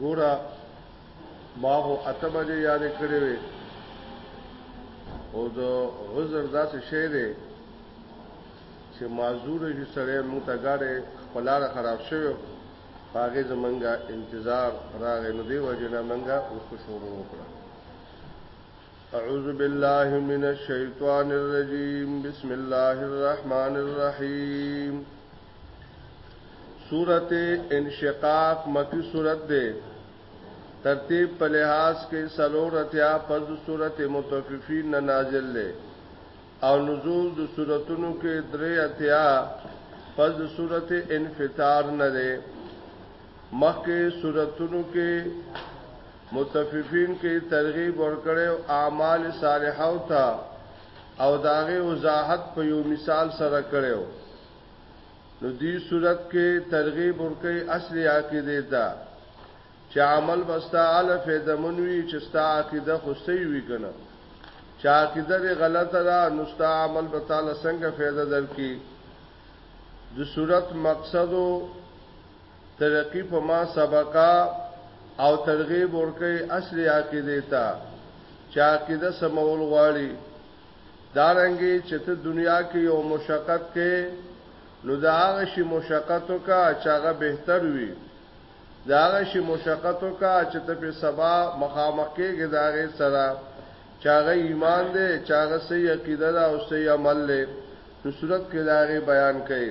ګورا ما هو اته بجې یاد کړې وې او د غزر داسې شی دی چې معذور شي سره موږ ته غاړې خپلاره خراب شوی هغه زمونږه انتظار راغې نو دی وجه نه مونږه اوس شروع وکړه اعوذ بالله من الشیطان الرجیم بسم الله الرحمن الرحیم سورت انشقاق مکی سورت دے ترتیب په لحاظ کې سلور اتیا پس د صورت متففین نه نازل لې او نزول د صورتونو کې درې اتیا پس د صورت انفطار نه لې مخکې صورتونو کې متففین کی ترغیب ورکړی او اعمال صالحه او ته او داغه وضاحت په یو مثال سره کړی او نو دی صورت کې ترغیب ورکړي اصلي عقیده ته چې عمل بستا اله فیدمن وي چې ستا عقیده خو صحیح وي کنه چې عقیده دې غلطه ده نو ستا عمل به تعالی څنګه فایده درکې د صورت مقصدو ترقی په ما سبقا او ترغیب ورکوي اصلي عقیدې ته چې عقیده سمول غواړي دارنګي چې ته دنیا کې یو مشقت کې نو دا هغه شی مشقتو کا چې هغه بهتر وي دا هغه شی مشقتو کا چې ته په سبا مخامخ کېږي دا غي سره چې هغه ایمان دی چې هغه صحیح عقیده ده او صحیح عمل دی نو صورت کې دا غي بیان کړي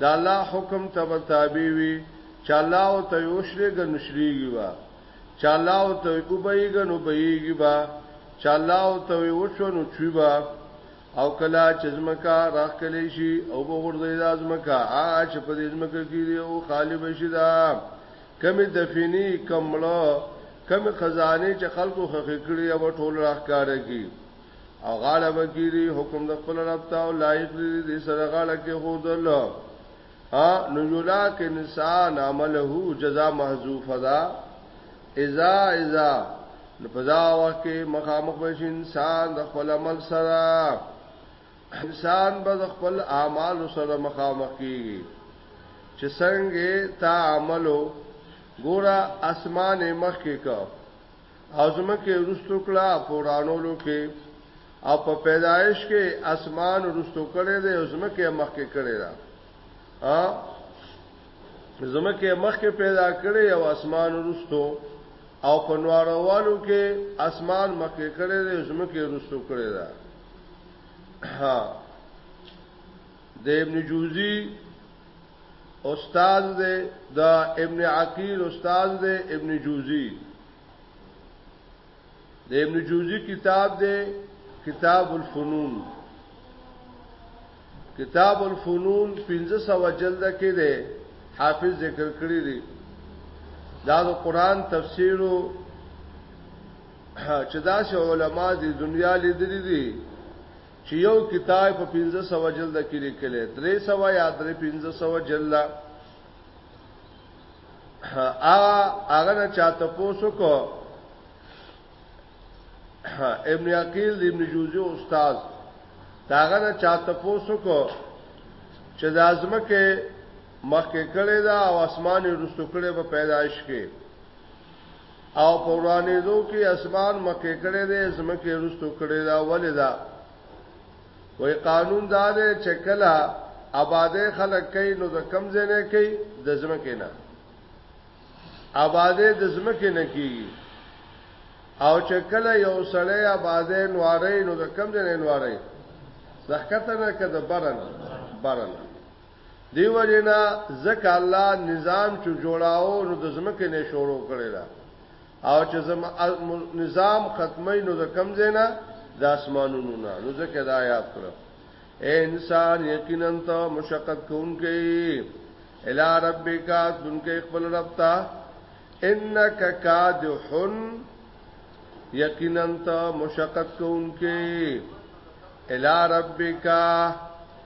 د الله حکم ته به تابع وي چې الله او ته یوشلېږه نو شلېږي به چې الله او ته وبهیږه نو بهیږي به چې الله او ته وچو نو چوي به او کله چې ځمکه راخکلی شي او به غورځي دا ځمکه هغه چې په دې ځمکه کې دی او خالی بشي دا کمی دفینی کمړه کمی خزانه چې خلکو خخې کړي او ټول راخکاره کی او غاړه وکړي حکم د خپل رب ته او لایق دي دې سره غاړه کې خودل ها نو یلا کې انسان عمله جزاء محذوفه ده اذا اذا نو په دا وخت کې مخامخ به انسان د خپل عمل سره انسان به د خپل اعمال سره مخامخ کیږي چې څنګه تا عملو ګوره اسمان مخ کې کا او زمکه رستو کړه پورانولو کې او په پیدایش کې اسمان رستو کړي دی او زمکه مخ کې کړي دا ا زمکه مخ کې پیدا کړي او اسمان رستو او په نواروالو کې اسمان مخ کې کړي دی زمکه رستو کړي دا ها د ابن جوزی استاد دې د ابن عقیل استاد دې ابن جوزی د ابن جوزی کتاب دې کتاب الفنون کتاب الفنون 1500 جلد کې ده حافظ ذکر کړی دی دا د قران تفسیر او چې دا چې علما د دنیا لیدلې دي چې یو کتاب په 1500 جلد کې لیکل 300 یا 3500 جلد ا هغه نه چاته پوسو کو ابن عقیل ابن جوزی استاد داغه نه چاته پوسو کو چې د ازمکه مخکې کړي دا او اسمان رسو کړي په پیدایش کې او په ورانېدو کې اسمان مکه کړي دي زمکه رستو کړي دا ولې دا وای قانون دا دی چې کله آباده خلک کوي نو د کم ځای نه کوي د زمکه نه آباده د زمکه نه کیږي او چې کله یو سړی آباده نوارې نو د کم ځای نه نوارې زحکته نه کده برن برن دی وجنا زکه الله نظام چې جوړاو نو د زمکه نه شروع کړی دا او چې زم نظام ختمي نو د کم زینا د اسمانونو نه نو زکه دا یاد کړو اے انسان یقینا ته مشقت کوونکې الی ربک دونکې خپل رب ته انک کادحن یقینا ته مشقت کوونکې الی ربک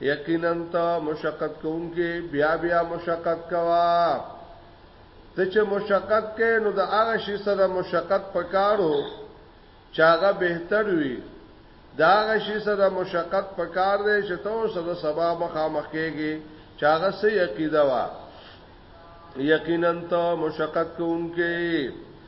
یقینا ته مشقت کوونکې بیا بیا مشقت کوا ته چې مشقت کې نو د هغه شي سره مشقت پکارو چاغه بهتر وي دا هغه شي سره مشقت پکار دی چې ته سره سبا مخامخ کېږي چاغه سې عقیده وا یقینا ته مشقت کوونکې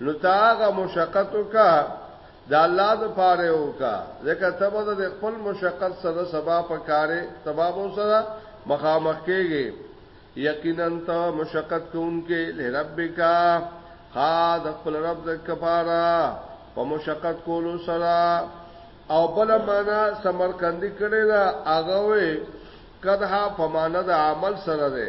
نو تا هغه مشقت وکا د الله د پاره وکا ځکه تبه د خپل مشقت سره سبا په کارې تبابو سره مخامخ کېږي یقینا ته مشقت کوونکې لربکا خا د خپل رب د کفاره په مشقت کولو سره او بل معنا سمرقندی کړي دا هغه وي کدها په معنا د عمل سره ده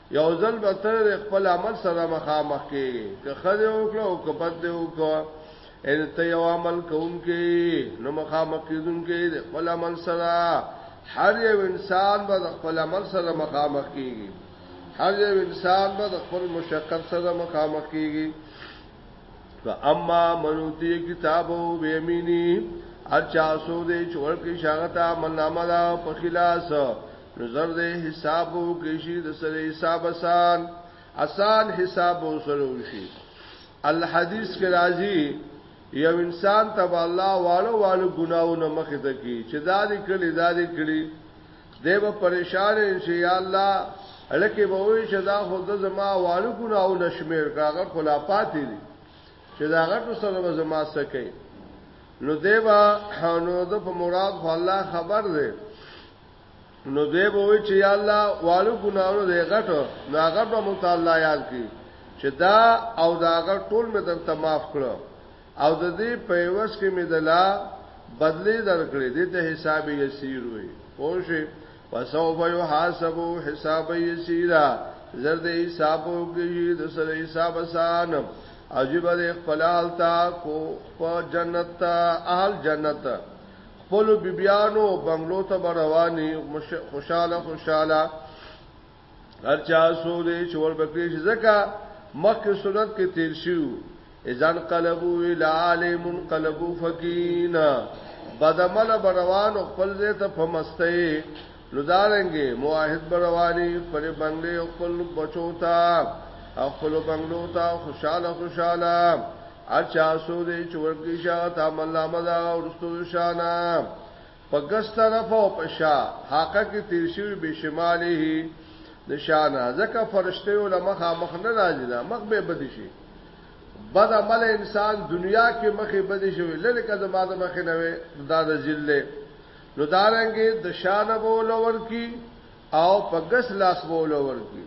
یو ځل به تر خپل عمل سره مخامخ کېږي که خدای وکړه او که بد دی وکړه ان ته یو عمل کوونکې نو مخامخ کېدونکې د خپل عمل سره هر یو انسان به د خپل عمل سره مخامخ کېږي هر یو انسان به د خپل مشقت سره مخامخ کېږي فاما منوتی کتابو بیمینی اچا سو دې چور کې شاغتا منامه دا په خلاص نو زر دې حساب وکړي شي د سره حساب آسان آسان حساب وسره وشي الحدیث کې راځي یو انسان تب الله والو والو ګناونه مخه ته کی چې دا دې کړي دا دې کړي دیو پریشان شي یا الله الکه به وي چې دا خود زما والو ګناونه شمیر کاغه خلافات دي چې دا غټو سره زما سکه نو دیو هانو د په مراد الله خبر دی نو دوی به وی چې یا الله والو ګناونو دې غټ نو هغه به مو تعالی یاد کی چې دا او دا هغه ټول مې درته معاف کړو او د دې په وس کې مې دلا بدلی درکړې دې ته حساب یسیر وي پوښې فسوف یحاسب حساب یسیرا زرد حساب وکړي د سره حساب آسان عجیب دې خپل حالت کو په جنت اهل جنت خپل بیبیانو بنگلو ته رواني خوشاله خوشاله هر چا سو دې چور بکری شي زکه مخکې سنت کې تیر شو اذن قلبو الى عالم قلبو فقینا بدمل بروان خپل دې ته فمسته نو دارنګي معاهد برواني پر بنگلې او خپل بچو ته او خپل بنگلو ته خوشاله خوشاله اچا سو دې چورګي شا تا ملا مدا ورستو شانا په ګس طرف او په شا حقه کې تیر شوی به شماله نشانه ځکه فرشته او لمخه مخ نه راځي دا مخ به بد شي بد عمل انسان دنیا کې مخې بد شي لکه زما د مخې نه وي دا د ذله نو دارنګه د شان به ولور کی او په ګس لاس به ولور کی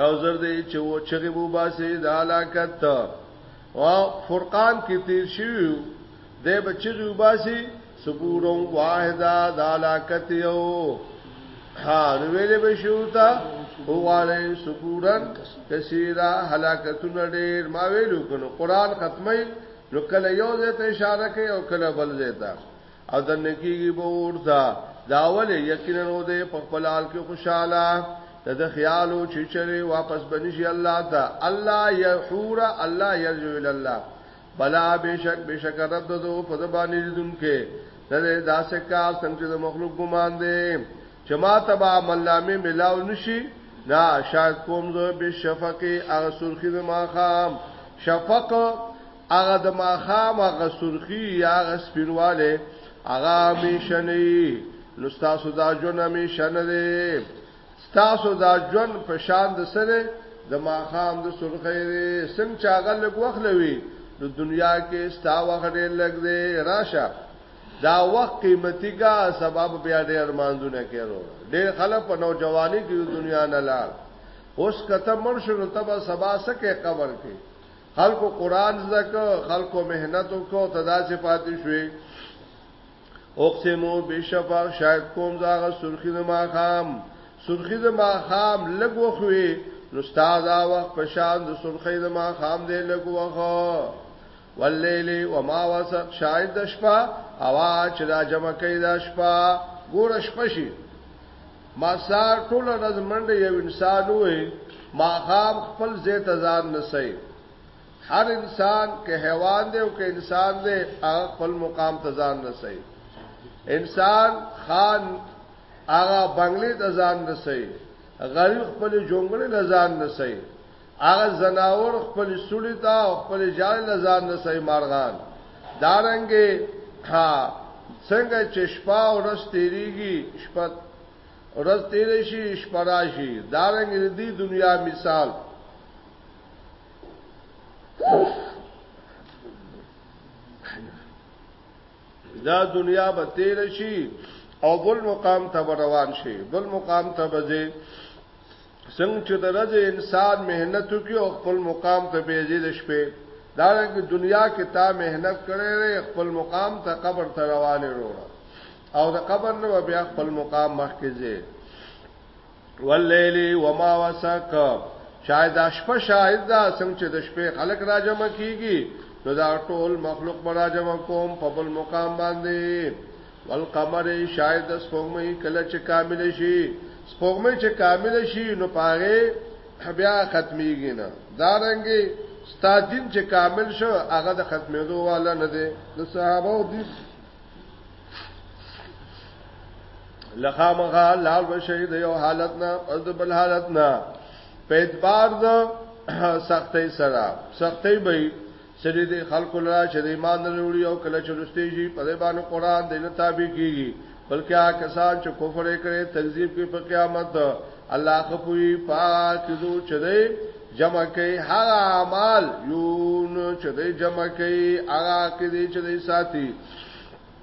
او زر دې چې و چغي بو باسي د علاقت او فرقان کې تیر شوی دې بچغي وباسي سبورون واحده د علاقت یو ها ویل به شو تا هواله سبورن کثیره هلاکتونه ډېر ما ویلو کنو قران ختمه نو کله یو ځای ته اشاره کوي او کله بل ځای ته او د نکیږي به ورته داول یقینا نو ده په خپل حال کې خوشاله ته د خیال او چچره واپس بنشي الله ته الله یحور الله یرجو ال الله بلا بشک بشک رب دو په زبانه دې دونکو ته داسې کار څنګه د مخلوق ګمان دی چې ما ته به عمل نامې ملاو نشي نا شاید کوم زه به شفق هغه سرخی د ماخام شفق هغه د ماخام هغه سرخی یا هغه سپینواله هغه همیشنی نو تاسو دا جون همیشنه دی تاسو دا جون په شان د سره د ماخام د سرخی دی څنګه چاغل لګوخلوي د دنیا کې ستا وخت ډېر لګ دی راشه دا وخت قیمتي کا سبب بیا ډیر مانځونه کړو ډیر خلک په نوجواني کې دنیا نه لاړ اوس کته مرشد تب سبا سکه قبر کې خلکو قران زکه خلکو مهنت کو تدا چې پاتې شوي اقسمو بشفق شاید کوم زاغه سرخی د ما خام سرخی د ما خام لګو خوې نو استاد وخت پشان د سرخی د ما خام دې لګو وخه واللیل و ما وسق شاید د شپه اوا چې دا جمع کوي د شپه ګور شپه شي ما سار ټول ورځ منډه یو انسان وې ما خام خپل زیت ځان نسي هر انسان که حیوان دی او که انسان دی هغه خپل مقام ته ځان نسي انسان خان هغه بنگلې ته ځان نسي غریب خپل جونګړې ته ځان نسي هغه زناور خپل سړی ته او خپل جال لزان نه سي مارغان دارنګي ها څنګه چې شپه او ورځ تیریږي شپه ورځ تیر شي شپه راشي دارنګي د دې دنیا مثال دا دنیا به تیر شي او بل مقام ته روان شي بل مقام ته به څنګه چې د ورځې انسان مهنت کوي او خپل مقام ته بیځي د شپې دا رنګ دنیا کې تا مهنت کړې خپل مقام ته قبر ته روانه وروړه او د قبر نو بیا خپل مقام مخکې ځي واللیل وما وسق شاید شپه شاید دا څنګه چې د شپې خلق راجم کیږي نو دا ټول مخلوق برا جمع کوم په بل مقام باندې والقمر شاید سپوږمۍ کله چې کامل شي سپوږمۍ چې کامل شي نو پاره بیا ختميږي نه دا رنګي ستا دین چې کامل شو هغه د ختمېدو والا نه دی د صحابه او دین لخامغه لال بشید یو حالت نه او د بل حالت نه په اعتبار د سختۍ سره سختۍ به سړي دې خلکو لرا چې د ایمان نه وروړي او کله چې رسته شي په دې باندې قران دې نه تابع کیږي بلکې هغه کسان چې کفر کړي تکذیب کوي په قیامت الله خپوي پاک دو چې دې جمع کوي هر اعمال یون چې دې جمع کوي هغه کې دې چې دې ساتي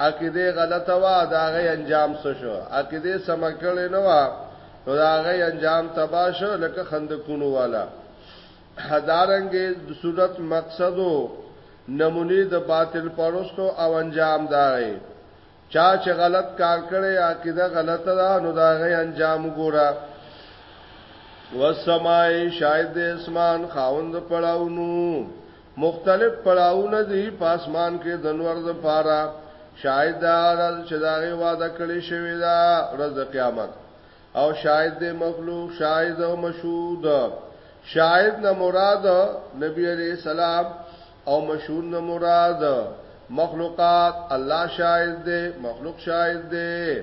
عقیده غلطه وه د هغې انجام څه شو؟ عقیده سمه کړې نه وه نو د هغې انجام تباه شو لکه خندقونو والا. دارنګه د سورت مقصد او نمونې د باطل پرستو او انجام د هغې. چا چې غلط کار کړی عقیده غلطه ده نو د هغې انجام وګوره. والسماء شاهد د اسمان خاوند پړاونو مختلف پړاوونه دي په اسمان کې د نور د پاره شاهد دا غرض چې دا غي وعده کړی شوی دا ورځ د قیامت او شاهد د مخلوق شاهد او مشهود شاهد نه مراد نبی علیہ السلام او مشهود نه مراد مخلوقات الله شاهد دی مخلوق شاهد دی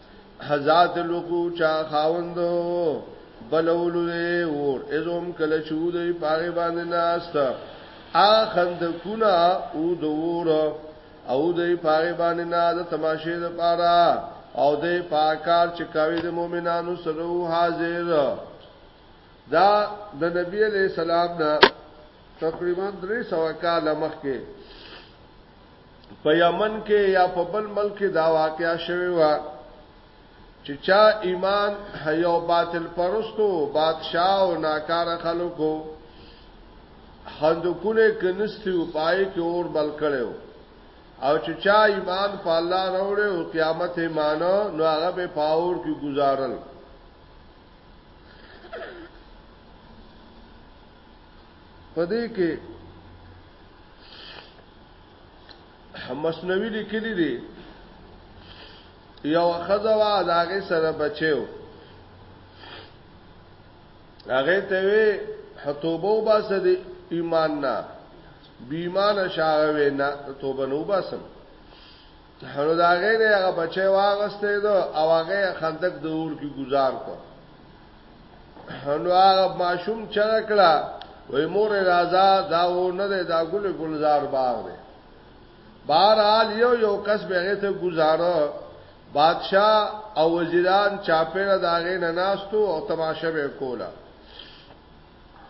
حضات لوکو چا خاوندو بلولو دی اور ازوم کله چو دی پاغی باندې ناست ا خندقونه او دور او دی پاغی باندې نا د تماشه د پارا او دی پاکار چکاوی د مؤمنانو سره حاضر دا د نبی علیہ السلام نه تقریبا 300 کال مخکې په یمن کې یا په بل ملک کې دا واقعیا شوی و چې چا ایمان یو باطل پرستو بادشاہ او ناکار خلکو خندقونه کنستی او پای کې اور بل کړو او چې چا ایمان په الله راوړې او قیامت یې مانو نو هغه به پاور کې گزارل پدې کې مسنوی لیکلی دی یو خزوا داغه سره بچو هغه ته وی حتوبه وباسه دی ایمان نه بیمان شاوی نه توبه نو باسم هنو داغه نه هغه بچي واغسته دو او هغه خندق د اور کې گزار کو نو هغه ماشوم چغه کړه وای مور راځه دا و نه ده دا ګل ګلزار باغ دی بهرحال یو یو کس به ته گزاره بادشاہ او وزیران چاپیره داغه نه ناستو او تماشه به کولا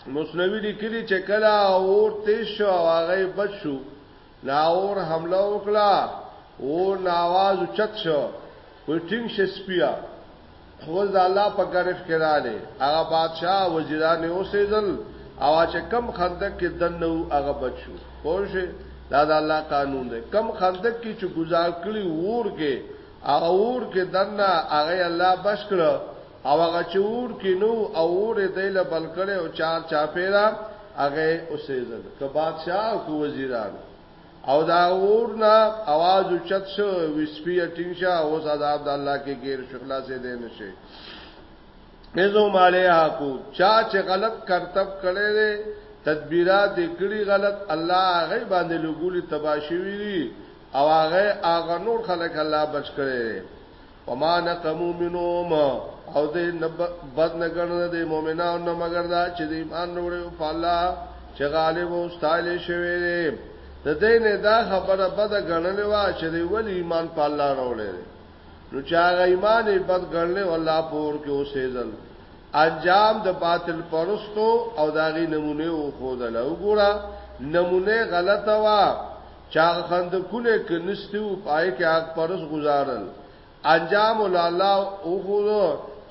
مصنوی لیکلی چې کله اور تیش او هغه بچو ناور حمله وکړه اور ناواز چت شو وی ټینګ شه سپیا خو ځا الله په غرف کې رااله هغه بادشاہ وزیران اوسېدل او چې کم خندق کې دنه هغه بچو پوه دا د الله قانون دی کم خندق کې چې گزار کړی ور کې هغه ور کې دنه هغه الله بش کړو او هغه چې اور کې نه وو او اور یې دی له بل کړی او چار چاپېره هغه اوسېدل که بادشاه او که وزیران او دا اور نه اواز اوچت شو وسپی ټینګ شه اوس عذاب د الله کې غیر شغلا سي دی نشي نزو ماله حقو چا چې غلط کرتب کړي دي تدبیرات دې کړی غلط الله هغه باندې لګولي تباشوي او هغه هغه نور خلک الله بچ کړي وما نقمو منهم او دې بد نه ګڼل دې مؤمنانو نه مگر دا چې دې ایمان وروړي په الله چې غالب او ستایل شوی دی د دې نه دا خبره بد ګڼل وا چې دې ول ایمان په الله وروړي نو چې هغه ایمان بد ګڼل الله پور کې اوسېدل انجام د باطل پرستو او داغي نمونه او خود له وګړه نمونه غلطه وا چاغ خندقونه کې نستیو پای کې حق پرس گزارل انجام الله او خو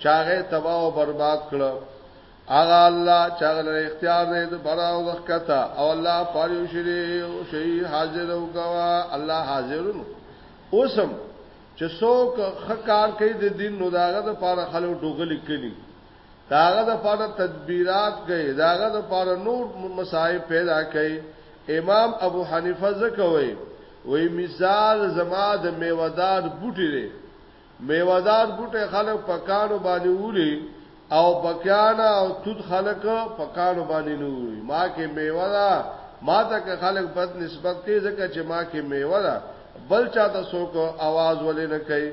چاغه تباہ او برباد کړو اغه الله چاغه لري اختیار دې د بڑا او وخته او الله پاره شری او شی حاضر او غوا الله حاضر نو اوسم چې څوک خکار کوي د دین نو داغه د پاره خلک ډوګل کړي داغه د پاره تدبیرات کوي داغه د پاره نور مصائب پیدا کوي امام ابو حنیفه زکوي وی مثال زما د میوادار بوټي دی میوادار بوټي خلک پکانو باندې وولي او پکانا او تود خلک پکانو باندې نه وولي ما کې میوه ده ما ته که خلک بد نسبت کوي ځکه چې ما کې میوه ده بل چاته څوک आवाज ولې نه کوي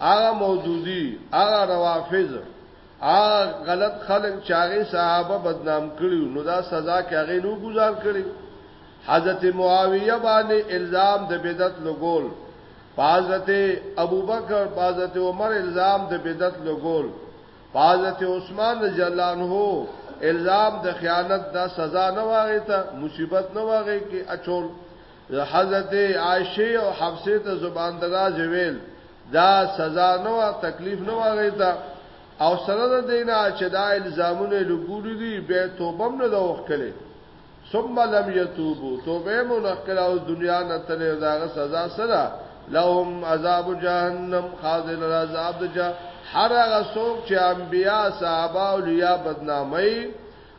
هغه مودودی هغه روافض هغه غلط خلک چې هغه صحابه بدنام کړیو نو دا سزا کې هغه نو گزار کړی حضرت معاویه باندې الزام د بدعت لګول حضرت ابوبکر حضرت عمر الزام د بدعت لګول حضرت عثمان رضی الله عنه الزام د خیانت دا سزا نه واغې ته مصیبت نه واغې کې اچول نو حضرت عائشه او حفصه ته زبان دراز ویل دا سزا نه و تکلیف نه و غیتا او سره د دینه چې دا الزامونه لګولې دي به توبه نه دا وکړي ثم لم يتوبوا توبه مو نه کړه او دنیا نه تلې داغه سزا سره لهم عذاب جهنم خاذل عذاب جهنم هر هغه څوک چې انبیا صحابه او لیا بدنامي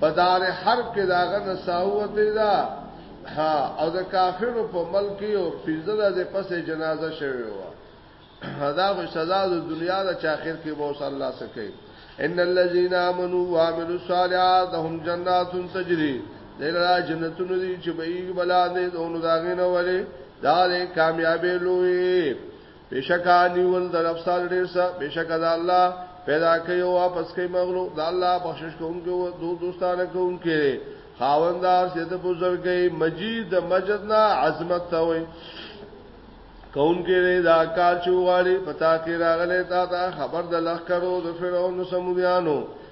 په دار حرب کې داغه نساوته دا ها او د کافرو په ملک یو پنځه د پسې جنازه شوی و دا خو سزا د دنیا د چاخر کې به صلی الله سکی ان الذين امنوا وعملوا الصالحات هم جنات تجري دغه جنتونو دي چې به یې بلانې دونو داغې نه ولې دا له کامیابې لوی بشکا نیول در افسار ډیر سا بشکا دا الله پیدا کوي او واپس کوي مغلوب دا الله بخشش کوونکی او دو دوستانه کوونکی خاوندار چې د بزرګي مجید د مجد نه عظمت ته وي کون کې دا کار چوغاړي پتا کې راغله تا تا خبر د لخ کرو د فرعون سمودیانو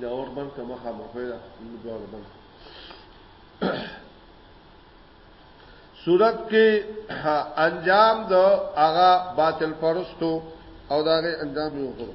دا اور بند کا مخه مخه دا دوار بند صورت کې انجام د هغه باطل پرستو او دا غي انجام یو کړو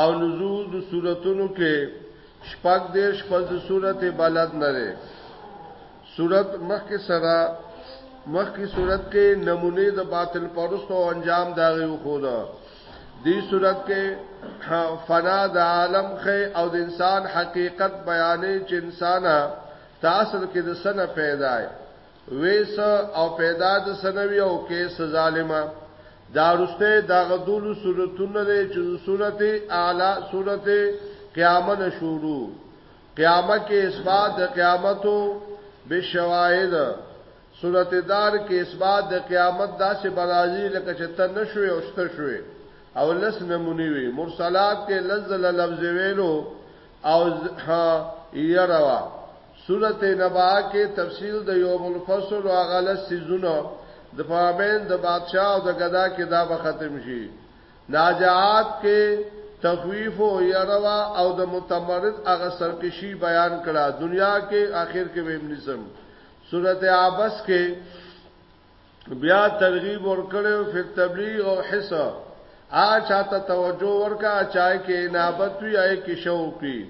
او نزول د سورتونو کې شپږ دیرش پس د سورت بلد نه دی سورت مخکې سره مخکې سورت کې نمونه د باطل پرست او انجام دا غي خو ده دی صورت کې فنا د عالم خې او د انسان حقیقت بیانې چې انسان تاسو کې د سنه پیدا وې څه او پېدا د څه نه وي او کې څه ظالمه. دا وروستی د هغه دولس سورتونو نه دی چې د سورت اعلی، سورت قیامه، نه شروع، قیامه کې اثبات د قیامت بالشواهد، سورت دار کې اثبات د قیامت داسې به راځي لکه چې ته نه شوې او شته شوې او لس نمونې وي، مرسلات کې لس ځله لفظ ویلو، او ها يروا سورته نبا کې تفصیل د یوم الفصل او غلس سيزونو د فامین د بادشاہ او د غدا کې دا به ختم شي ناجات کې تخویف او يروا او د متمرد هغه سرکشي بیان کړه دنیا کې آخر کې ویم نسم سورته عبس کې بیا ترغیب ورکړو په تبلیغ او حس آ چاته توجه ورکا چای کې انابت وی آی کې شوق وی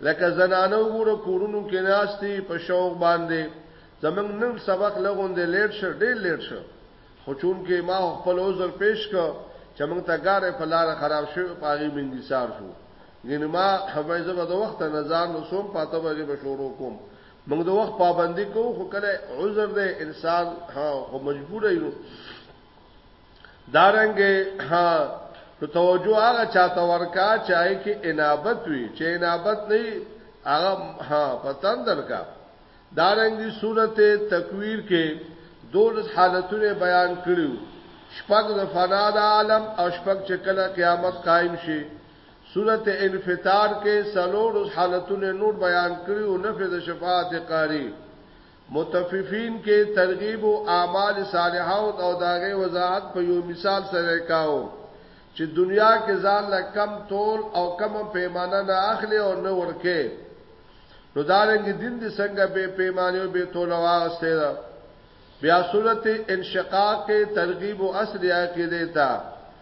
لکه زنانو ګورو کورونو کې ناشتي په شوق باندې زمنګ نن سبق لغون دې لیټ شو ډېر لیټ شو خو چون کې ما خپل عذر پیش کو چې موږ ته ګاره په لار خراب شو پاغي من انتصار شو ګینه ما حویزه به د وخت نظر نو سوم پاته به به شروع کوم موږ د وخت پابندي کوو خو کله عذر دی انسان ها خو مجبور یو دارنګ ها نو توجه هغه چاته ورکا چای کې انابت وي چې انابت نه هغه ها پتن درکا دارنګي صورت تکویر کې دولس حالتونه بیان کړیو شپږ د فنا د عالم او شپږ چې کله قیامت قائم شي سورت انفطار کښې څلور حالتونه نور بیان کړي او نفې د شفاعت قهري، مطففين، کښې ترغيب او اعمال صالحه او د هغې وضاحت په يو مثال سره کاوه چې دنيا کښې ځان له کم تول او کمه پيمانه نه اخلې او نه ورکې نو دارنګه دين دې څنګه بې پيمانې او بې توله واغستې ده بيا سورت انشقاق کښې ترغيب اصل عقيدې ته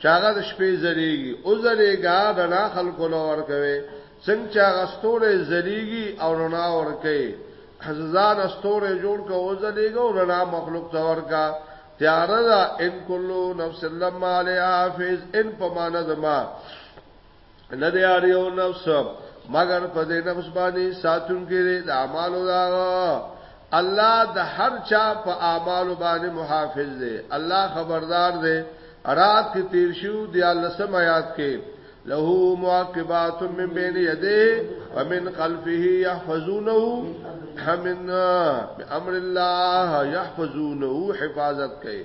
چې هغه د شپې ځلېږي، وځلېږه، رڼا خلکو له ورکوې، څنګه چې هغه ستوری ځلېږي او رڼا ورکوي، له ځانه ستوری جوړ کړه، وځلېږه او رڼا مخلوق ته ورکړه، تیاره ده، ان کل نفس لما علیها حافظ، ان په معنی د ما. نه دی اړ یو نفس مگر په دې نفس باندې ساتون کې د اعمالو دا الله د هر چا په اعمالو باندې محافظ دی الله خبردار دی رات کې تیر شو دی الله سم آیات کې له معقبات من بین یده ومن خلفه يحفظونه من امر الله يحفظونه حفاظت کوي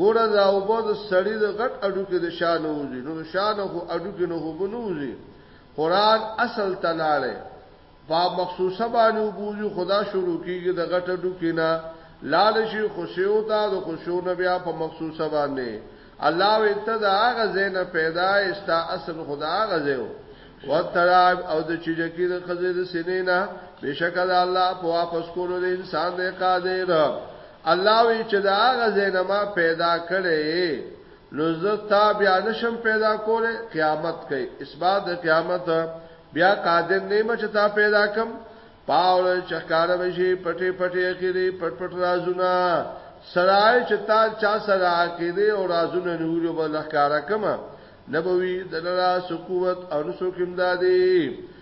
ګوره دا او به د سړی د غټ اډو کې د شانو وزي نو شانو خو اډو کې نو هوب نه وزي قران اصل تلاړې په مخصوصه باندې وبوزي خدا شروع کیږي د غټ اډو کې نه لال شي خوشیو ته د خوشو نه بیا په مخصوصه باندې الله وی ته دا هغه زینه پیدا استا اصل خدا هغه زیو وتراب او د چیجکی د خزې د سینې نه بشکره الله په واپس کولو د انسان د قادر الله وی چې دا هغه زینما پیدا کړي نو زه تا بیا نشم پیدا کوله قیامت کوي اسباد قیامت بیا قادر نیمه چې تا پیدا کم پاول چخکار وشي پټي پټي اخیری پټ پټ رازونه سرای چې تا چا سره عقیده او رازونه نورو بل ښکارا کما نبوي دلرا سقوت او نسو کمدادي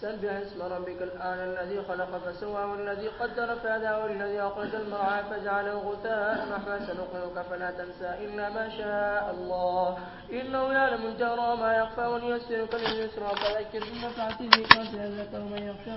سبح اسم ربك الآن الذي خلق فسوى والذي قدر فهدى والذي أخرج المرعى فجعله غثاء نحو سنقرئك فلا تنسى إلا ما شاء الله إنه يعلم الجهر وما يخفى وليسرك لليسرى فذكر بنفعته قد يذكر من يخشى